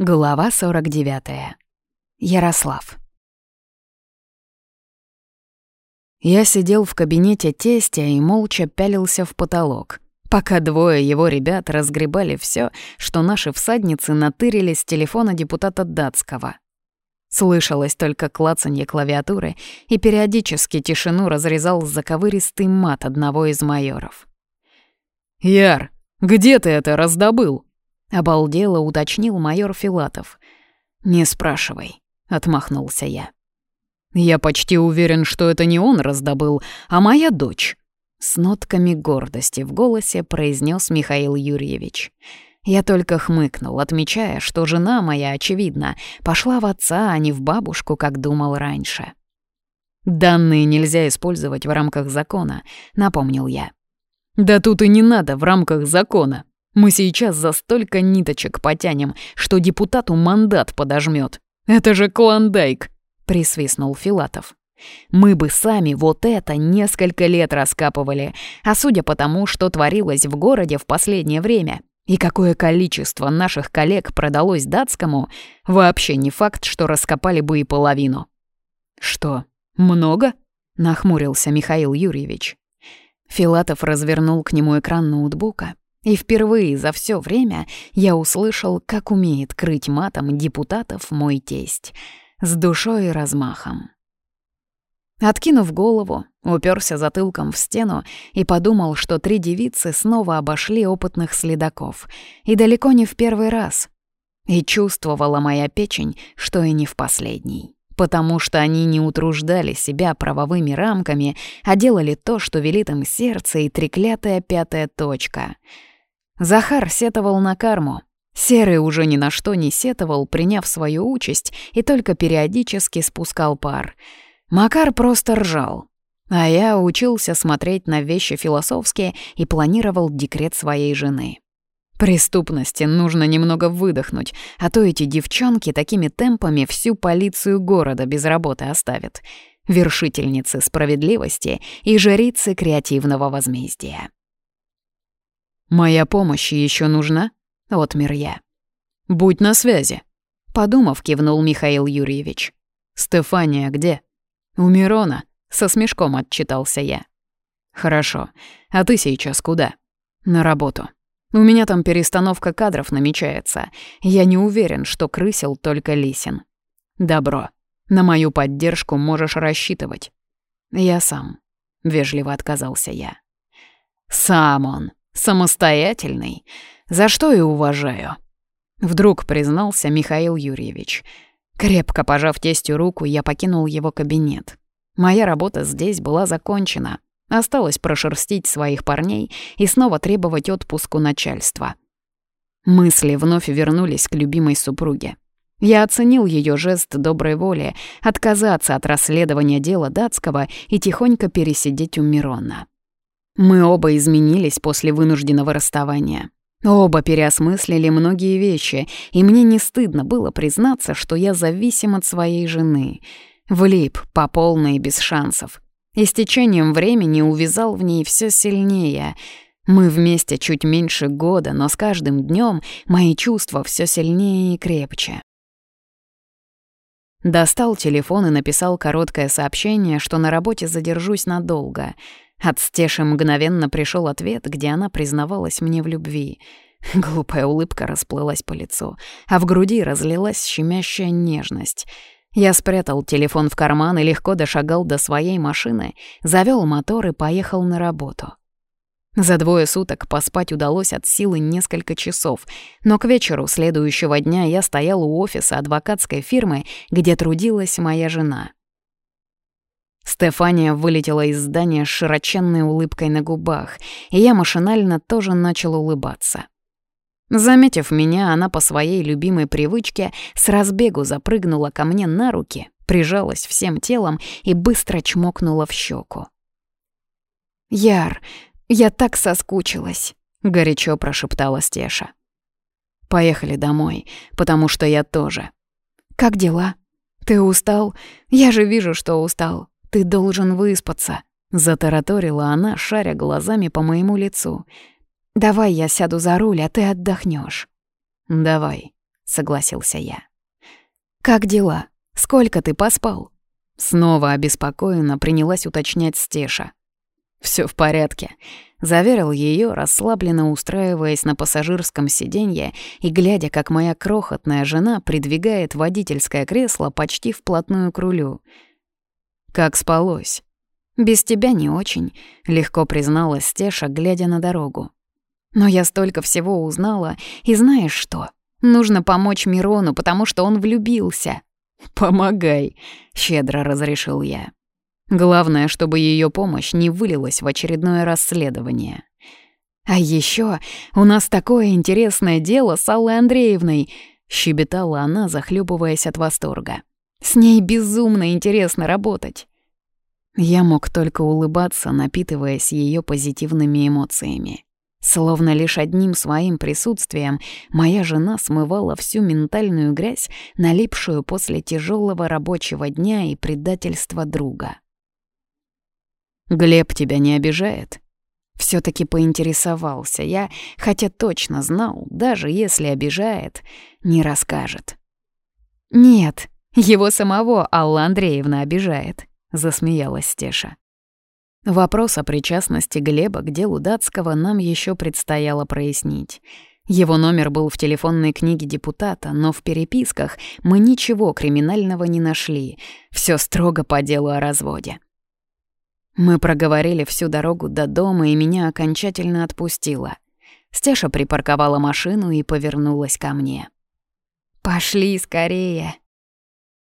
Глава 49. Ярослав. Я сидел в кабинете тестя и молча пялился в потолок, пока двое его ребят разгребали все, что наши всадницы натырили с телефона депутата Датского. Слышалось только клацанье клавиатуры, и периодически тишину разрезал заковыристый мат одного из майоров. «Яр, где ты это раздобыл?» Обалдело уточнил майор Филатов. «Не спрашивай», — отмахнулся я. «Я почти уверен, что это не он раздобыл, а моя дочь», — с нотками гордости в голосе произнес Михаил Юрьевич. Я только хмыкнул, отмечая, что жена моя, очевидно, пошла в отца, а не в бабушку, как думал раньше. «Данные нельзя использовать в рамках закона», — напомнил я. «Да тут и не надо в рамках закона», мы сейчас за столько ниточек потянем, что депутату мандат подожмет. Это же клондайк!» — присвистнул Филатов. «Мы бы сами вот это несколько лет раскапывали, а судя по тому, что творилось в городе в последнее время, и какое количество наших коллег продалось датскому, вообще не факт, что раскопали бы и половину». «Что, много?» — нахмурился Михаил Юрьевич. Филатов развернул к нему экран ноутбука, и впервые за все время я услышал, как умеет крыть матом депутатов мой тесть. С душой и размахом. Откинув голову, уперся затылком в стену и подумал, что три девицы снова обошли опытных следаков. И далеко не в первый раз. И чувствовала моя печень, что и не в последний. Потому что они не утруждали себя правовыми рамками, а делали то, что велит им сердце и треклятая пятая точка — Захар сетовал на карму. Серый уже ни на что не сетовал, приняв свою участь, и только периодически спускал пар. Макар просто ржал. А я учился смотреть на вещи философские и планировал декрет своей жены. Преступности нужно немного выдохнуть, а то эти девчонки такими темпами всю полицию города без работы оставят. Вершительницы справедливости и жрицы креативного возмездия. «Моя помощь еще нужна?» — отмер я. «Будь на связи», — подумав, кивнул Михаил Юрьевич. «Стефания где?» «У Мирона», — со смешком отчитался я. «Хорошо. А ты сейчас куда?» «На работу. У меня там перестановка кадров намечается. Я не уверен, что крысил только Лисин. Добро. На мою поддержку можешь рассчитывать». «Я сам», — вежливо отказался я. «Сам он», Самостоятельный, за что и уважаю. Вдруг признался Михаил Юрьевич. Крепко пожав тестью руку, я покинул его кабинет. Моя работа здесь была закончена. Осталось прошерстить своих парней и снова требовать отпуску начальства. Мысли вновь вернулись к любимой супруге. Я оценил ее жест доброй воли отказаться от расследования дела датского и тихонько пересидеть у Мирона. Мы оба изменились после вынужденного расставания. Оба переосмыслили многие вещи, и мне не стыдно было признаться, что я зависим от своей жены. Влип по полной без шансов. И с течением времени увязал в ней все сильнее. Мы вместе чуть меньше года, но с каждым днем мои чувства все сильнее и крепче. Достал телефон и написал короткое сообщение, что на работе задержусь надолго — от Стеши мгновенно пришел ответ, где она признавалась мне в любви. Глупая улыбка расплылась по лицу, а в груди разлилась щемящая нежность. Я спрятал телефон в карман и легко дошагал до своей машины, завёл мотор и поехал на работу. За двое суток поспать удалось от силы несколько часов, но к вечеру следующего дня я стоял у офиса адвокатской фирмы, где трудилась моя жена — Стефания вылетела из здания с широченной улыбкой на губах, и я машинально тоже начал улыбаться. Заметив меня, она по своей любимой привычке с разбегу запрыгнула ко мне на руки, прижалась всем телом и быстро чмокнула в щеку. «Яр, я так соскучилась», — горячо прошептала Стеша. «Поехали домой, потому что я тоже». «Как дела? Ты устал? Я же вижу, что устал. «Ты должен выспаться», — затараторила она, шаря глазами по моему лицу. «Давай я сяду за руль, а ты отдохнешь. «Давай», — согласился я. «Как дела? Сколько ты поспал?» Снова обеспокоенно принялась уточнять Стеша. Все в порядке», — заверил ее, расслабленно устраиваясь на пассажирском сиденье и глядя, как моя крохотная жена придвигает водительское кресло почти вплотную к рулю. «Как спалось?» «Без тебя не очень», — легко призналась Стеша, глядя на дорогу. «Но я столько всего узнала, и знаешь что? Нужно помочь Мирону, потому что он влюбился». «Помогай», — щедро разрешил я. Главное, чтобы ее помощь не вылилась в очередное расследование. «А еще у нас такое интересное дело с Аллой Андреевной», — щебетала она, захлебываясь от восторга. «С ней безумно интересно работать». Я мог только улыбаться, напитываясь ее позитивными эмоциями. Словно лишь одним своим присутствием моя жена смывала всю ментальную грязь, налипшую после тяжелого рабочего дня и предательства друга. «Глеб тебя не обижает?» все таки поинтересовался я, хотя точно знал, даже если обижает, не расскажет. «Нет, его самого Алла Андреевна обижает», — засмеялась Стеша. Вопрос о причастности Глеба к делу датского нам еще предстояло прояснить. Его номер был в телефонной книге депутата, но в переписках мы ничего криминального не нашли. Все строго по делу о разводе. Мы проговорили всю дорогу до дома, и меня окончательно отпустило. Стеша припарковала машину и повернулась ко мне. «Пошли скорее!»